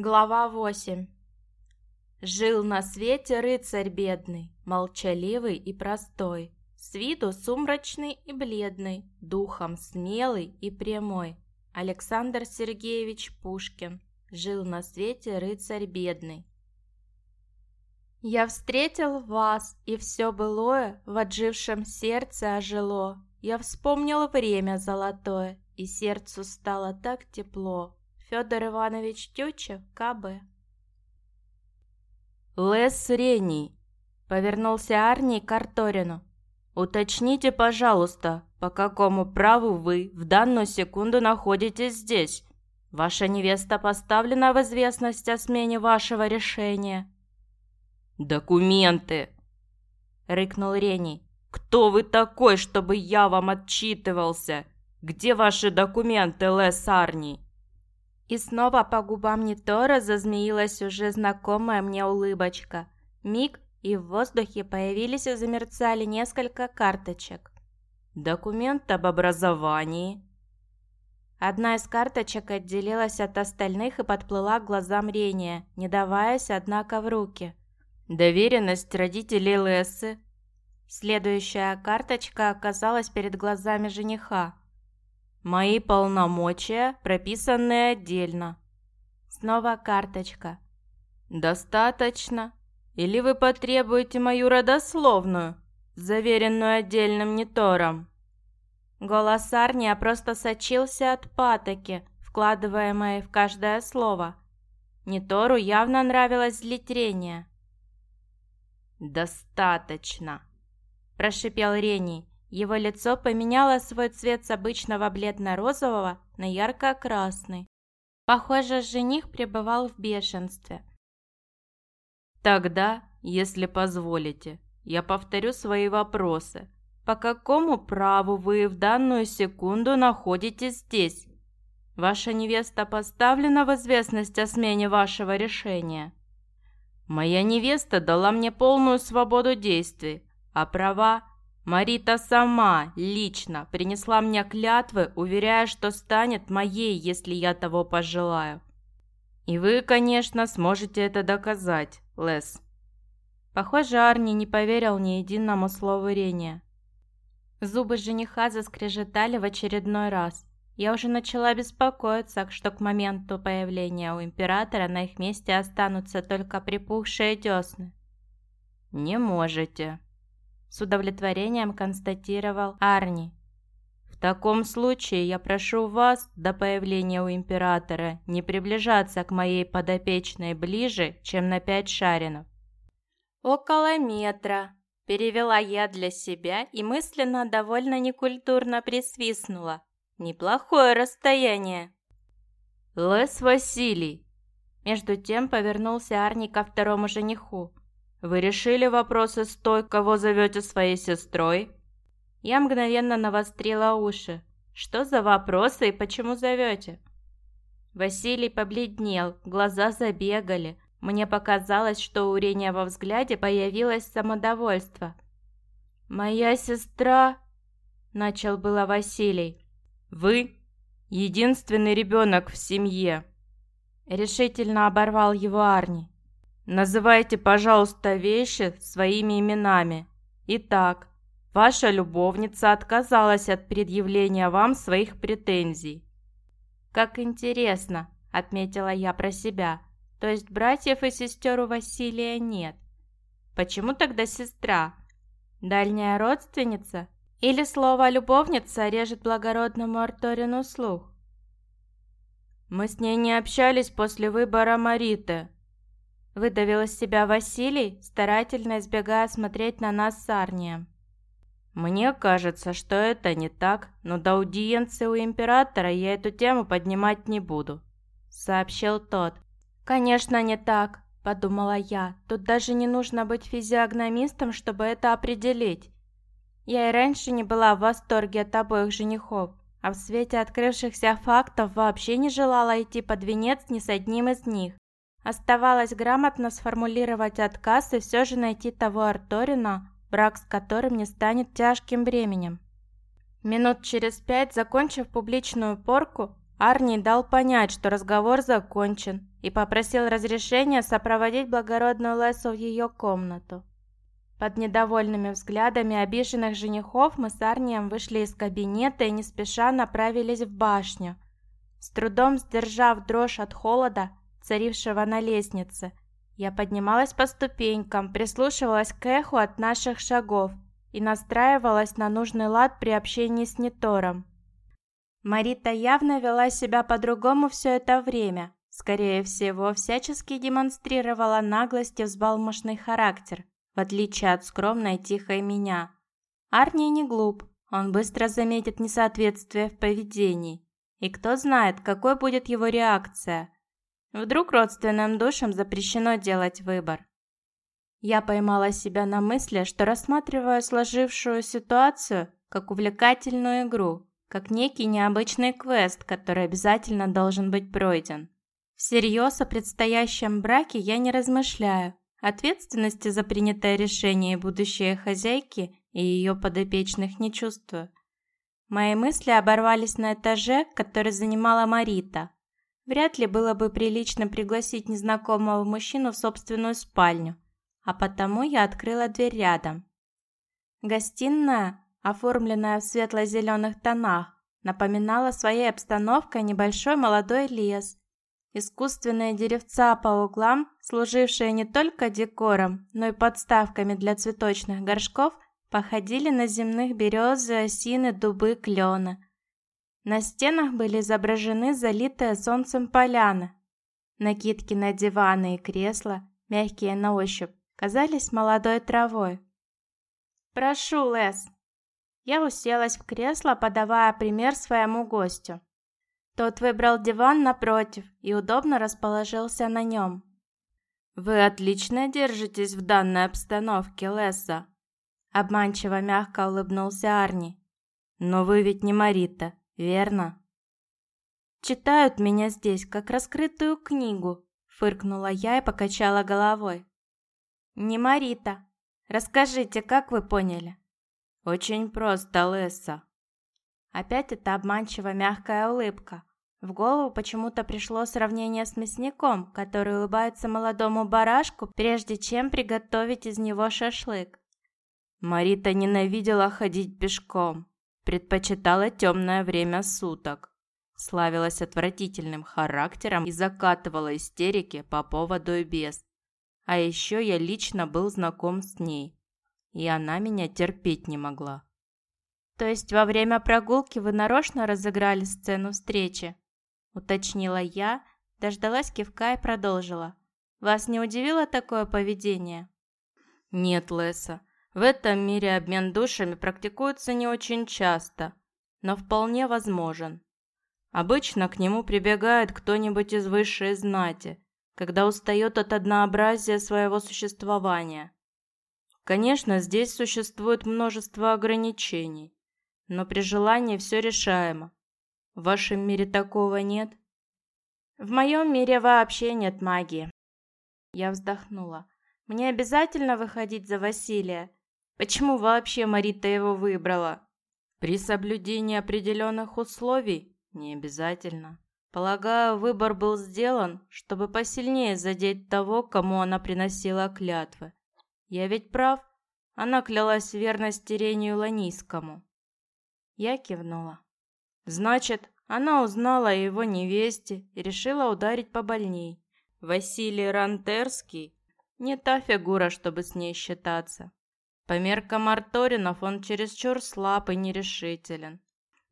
Глава 8 Жил на свете рыцарь бедный, молчаливый и простой, с виду сумрачный и бледный, духом смелый и прямой. Александр Сергеевич Пушкин. Жил на свете рыцарь бедный. Я встретил вас, и все былое в отжившем сердце ожило. Я вспомнил время золотое, и сердцу стало так тепло. Федор Иванович Тютчев, КБ. «Лес Рений», — повернулся Арни к Арторину. «Уточните, пожалуйста, по какому праву вы в данную секунду находитесь здесь? Ваша невеста поставлена в известность о смене вашего решения». «Документы!» — рыкнул Рений. «Кто вы такой, чтобы я вам отчитывался? Где ваши документы, Лес Арни?» И снова по губам Нитора зазмеилась уже знакомая мне улыбочка. Миг, и в воздухе появились и замерцали несколько карточек. «Документ об образовании». Одна из карточек отделилась от остальных и подплыла к глазам Рения, не даваясь, однако, в руки. «Доверенность родителей Лессы». Следующая карточка оказалась перед глазами жениха. Мои полномочия прописаны отдельно. Снова карточка. Достаточно. Или вы потребуете мою родословную, заверенную отдельным нетором? Голос Арния просто сочился от патоки, вкладываемой в каждое слово. Нетору явно нравилось злитрение. «Достаточно», – прошипел Рений. Его лицо поменяло свой цвет с обычного бледно-розового на ярко-красный. Похоже, жених пребывал в бешенстве. «Тогда, если позволите, я повторю свои вопросы. По какому праву вы в данную секунду находитесь здесь? Ваша невеста поставлена в известность о смене вашего решения?» «Моя невеста дала мне полную свободу действий, а права Марита сама, лично, принесла мне клятвы, уверяя, что станет моей, если я того пожелаю. И вы, конечно, сможете это доказать, Лес. Похоже, Арни не поверил ни единому слову Рения. Зубы жениха заскрежетали в очередной раз. Я уже начала беспокоиться, что к моменту появления у императора на их месте останутся только припухшие десны. «Не можете», с удовлетворением констатировал Арни. В таком случае я прошу вас до появления у императора не приближаться к моей подопечной ближе, чем на пять шаринов. Около метра, перевела я для себя и мысленно довольно некультурно присвистнула. Неплохое расстояние. Лес Василий. Между тем повернулся Арни ко второму жениху. Вы решили вопросы с той, кого зовете своей сестрой?» Я мгновенно навострила уши. «Что за вопросы и почему зовете?» Василий побледнел, глаза забегали. Мне показалось, что у Рения во взгляде появилось самодовольство. «Моя сестра...» — начал было Василий. «Вы — единственный ребенок в семье!» Решительно оборвал его Арни. Называйте, пожалуйста, вещи своими именами. Итак, ваша любовница отказалась от предъявления вам своих претензий. Как интересно, отметила я про себя. То есть братьев и сестер у Василия нет. Почему тогда сестра? Дальняя родственница? Или слово «любовница» режет благородному Арторину слух? Мы с ней не общались после выбора Мариты, Выдавил из себя Василий, старательно избегая смотреть на нас с Арнием. «Мне кажется, что это не так, но до аудиенции у императора я эту тему поднимать не буду», — сообщил тот. «Конечно, не так», — подумала я. «Тут даже не нужно быть физиогномистом, чтобы это определить. Я и раньше не была в восторге от обоих женихов, а в свете открывшихся фактов вообще не желала идти под венец ни с одним из них. Оставалось грамотно сформулировать отказ и все же найти того Арторина, брак с которым не станет тяжким бременем. Минут через пять, закончив публичную порку, Арни дал понять, что разговор закончен, и попросил разрешения сопроводить благородную Лесу в ее комнату. Под недовольными взглядами обиженных женихов мы с Арнием вышли из кабинета и не спеша направились в башню. С трудом сдержав дрожь от холода, царившего на лестнице, я поднималась по ступенькам, прислушивалась к эху от наших шагов и настраивалась на нужный лад при общении с Нетором. Марита явно вела себя по-другому все это время. Скорее всего, всячески демонстрировала наглость и взбалмошный характер, в отличие от скромной тихой меня. Арни не глуп, он быстро заметит несоответствие в поведении. И кто знает, какой будет его реакция. Вдруг родственным душам запрещено делать выбор. Я поймала себя на мысли, что рассматриваю сложившую ситуацию как увлекательную игру, как некий необычный квест, который обязательно должен быть пройден. Всерьез о предстоящем браке я не размышляю. Ответственности за принятое решение будущей хозяйки и ее подопечных не чувствую. Мои мысли оборвались на этаже, который занимала Марита. Вряд ли было бы прилично пригласить незнакомого мужчину в собственную спальню, а потому я открыла дверь рядом. Гостиная оформленная в светло-зеленых тонах, напоминала своей обстановкой небольшой молодой лес. Искусственные деревца по углам, служившие не только декором, но и подставками для цветочных горшков, походили на земных березы, осины, дубы, клены. На стенах были изображены залитые солнцем поляны. Накидки на диваны и кресла, мягкие на ощупь, казались молодой травой. «Прошу, Лес!» Я уселась в кресло, подавая пример своему гостю. Тот выбрал диван напротив и удобно расположился на нем. «Вы отлично держитесь в данной обстановке, Лесса», — обманчиво мягко улыбнулся Арни. «Но вы ведь не Марита, верно?» «Читают меня здесь, как раскрытую книгу», — фыркнула я и покачала головой. «Не Марита. Расскажите, как вы поняли?» «Очень просто, Лесса». Опять эта обманчиво мягкая улыбка. В голову почему-то пришло сравнение с мясником, который улыбается молодому барашку, прежде чем приготовить из него шашлык. Марита ненавидела ходить пешком, предпочитала темное время суток, славилась отвратительным характером и закатывала истерики по поводу и без. А еще я лично был знаком с ней и она меня терпеть не могла. «То есть во время прогулки вы нарочно разыграли сцену встречи?» Уточнила я, дождалась кивка и продолжила. «Вас не удивило такое поведение?» «Нет, Леса, в этом мире обмен душами практикуется не очень часто, но вполне возможен. Обычно к нему прибегает кто-нибудь из высшей знати, когда устает от однообразия своего существования. Конечно, здесь существует множество ограничений, но при желании все решаемо. В вашем мире такого нет? В моем мире вообще нет магии. Я вздохнула. Мне обязательно выходить за Василия? Почему вообще Марита его выбрала? При соблюдении определенных условий не обязательно. Полагаю, выбор был сделан, чтобы посильнее задеть того, кому она приносила клятвы. Я ведь прав. Она клялась верности Рению Ланийскому. Я кивнула. Значит, она узнала о его невесте и решила ударить побольней. Василий Рантерский не та фигура, чтобы с ней считаться. По меркам Арторинов он чересчур слаб и нерешителен.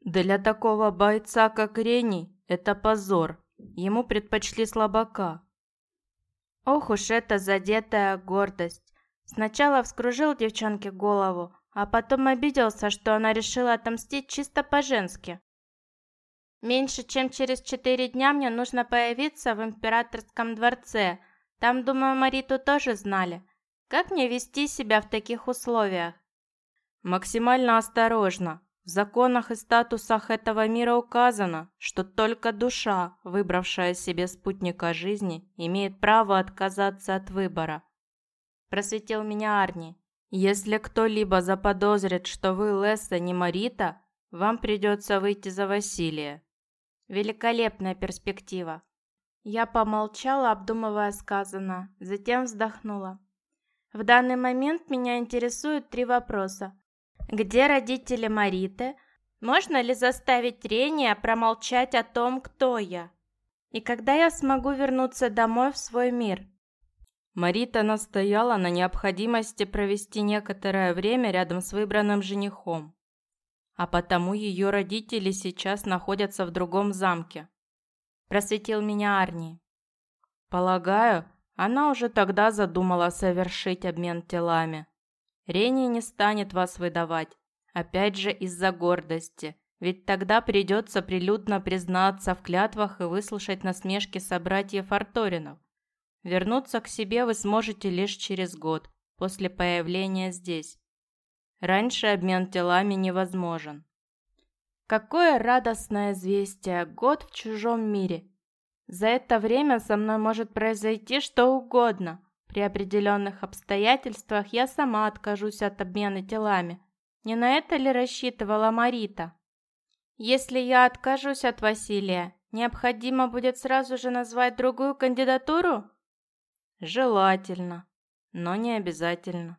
Для такого бойца, как Рений, это позор. Ему предпочли слабака. Ох уж эта задетая гордость. Сначала вскружил девчонке голову, а потом обиделся, что она решила отомстить чисто по-женски. Меньше чем через четыре дня мне нужно появиться в императорском дворце. Там, думаю, Мариту тоже знали. Как мне вести себя в таких условиях? Максимально осторожно. В законах и статусах этого мира указано, что только душа, выбравшая себе спутника жизни, имеет право отказаться от выбора просветил меня Арни. «Если кто-либо заподозрит, что вы Лесса не Марита, вам придется выйти за Василия. Великолепная перспектива. Я помолчала, обдумывая сказанное, затем вздохнула. В данный момент меня интересуют три вопроса. Где родители Мариты? Можно ли заставить Рения промолчать о том, кто я? И когда я смогу вернуться домой в свой мир? Марита настояла на необходимости провести некоторое время рядом с выбранным женихом. А потому ее родители сейчас находятся в другом замке. Просветил меня Арни. Полагаю, она уже тогда задумала совершить обмен телами. Рени не станет вас выдавать, опять же из-за гордости, ведь тогда придется прилюдно признаться в клятвах и выслушать насмешки собратьев Арторинов. Вернуться к себе вы сможете лишь через год, после появления здесь. Раньше обмен телами невозможен. Какое радостное известие! Год в чужом мире. За это время со мной может произойти что угодно. При определенных обстоятельствах я сама откажусь от обмена телами. Не на это ли рассчитывала Марита? Если я откажусь от Василия, необходимо будет сразу же назвать другую кандидатуру? Желательно, но не обязательно.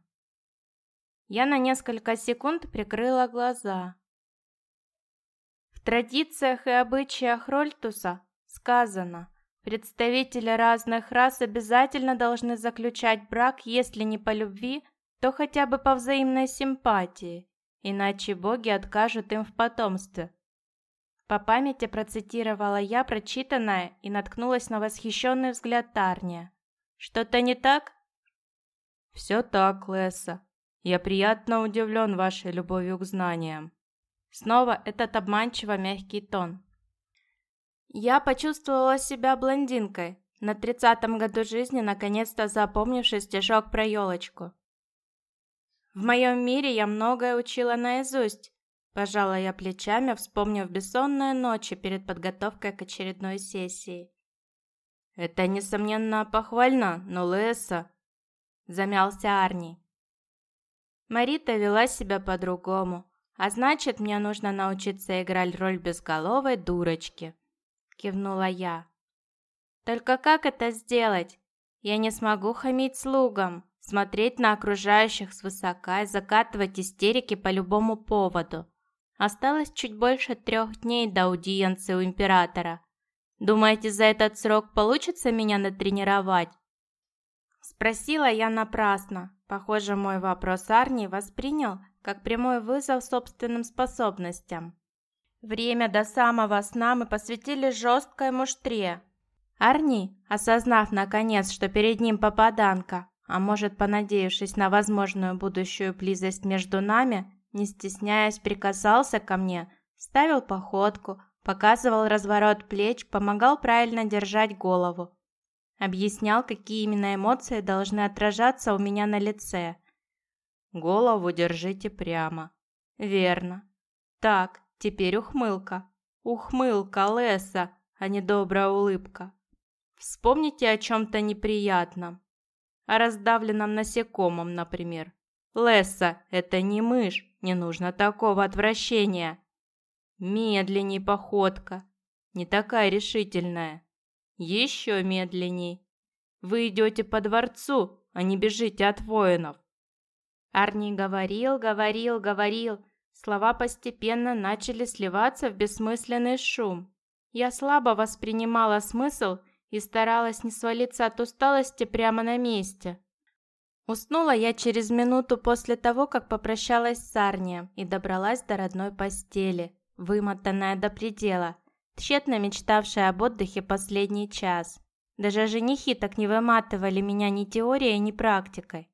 Я на несколько секунд прикрыла глаза. В традициях и обычаях Рольтуса сказано, представители разных рас обязательно должны заключать брак, если не по любви, то хотя бы по взаимной симпатии, иначе боги откажут им в потомстве. По памяти процитировала я прочитанное и наткнулась на восхищенный взгляд Тарния. Что-то не так? Все так, Лесса. Я приятно удивлен вашей любовью к знаниям. Снова этот обманчиво мягкий тон. Я почувствовала себя блондинкой, на тридцатом году жизни наконец-то запомнивший стишок про елочку. В моем мире я многое учила наизусть, пожала я плечами, вспомнив бессонные ночи перед подготовкой к очередной сессии. «Это, несомненно, похвально, но Леса...» Замялся Арни. Марита вела себя по-другому, а значит, мне нужно научиться играть роль безголовой дурочки. Кивнула я. Только как это сделать? Я не смогу хамить слугам, смотреть на окружающих свысока и закатывать истерики по любому поводу. Осталось чуть больше трех дней до аудиенции у императора. Думаете, за этот срок получится меня натренировать?» Спросила я напрасно. Похоже, мой вопрос Арни воспринял как прямой вызов собственным способностям. Время до самого сна мы посвятили жесткой муштре. Арни, осознав наконец, что перед ним попаданка, а может, понадеявшись на возможную будущую близость между нами, не стесняясь, прикасался ко мне, ставил походку, Показывал разворот плеч, помогал правильно держать голову. Объяснял, какие именно эмоции должны отражаться у меня на лице. Голову держите прямо. Верно. Так, теперь ухмылка. Ухмылка, Леса, а не добрая улыбка. Вспомните о чем-то неприятном. О раздавленном насекомом, например. Леса, это не мышь, не нужно такого отвращения. Медленней походка. Не такая решительная. Еще медленней. Вы идете по дворцу, а не бежите от воинов. Арни говорил, говорил, говорил. Слова постепенно начали сливаться в бессмысленный шум. Я слабо воспринимала смысл и старалась не свалиться от усталости прямо на месте. Уснула я через минуту после того, как попрощалась с Арнием и добралась до родной постели вымотанная до предела, тщетно мечтавшая об отдыхе последний час. Даже женихи так не выматывали меня ни теорией, ни практикой.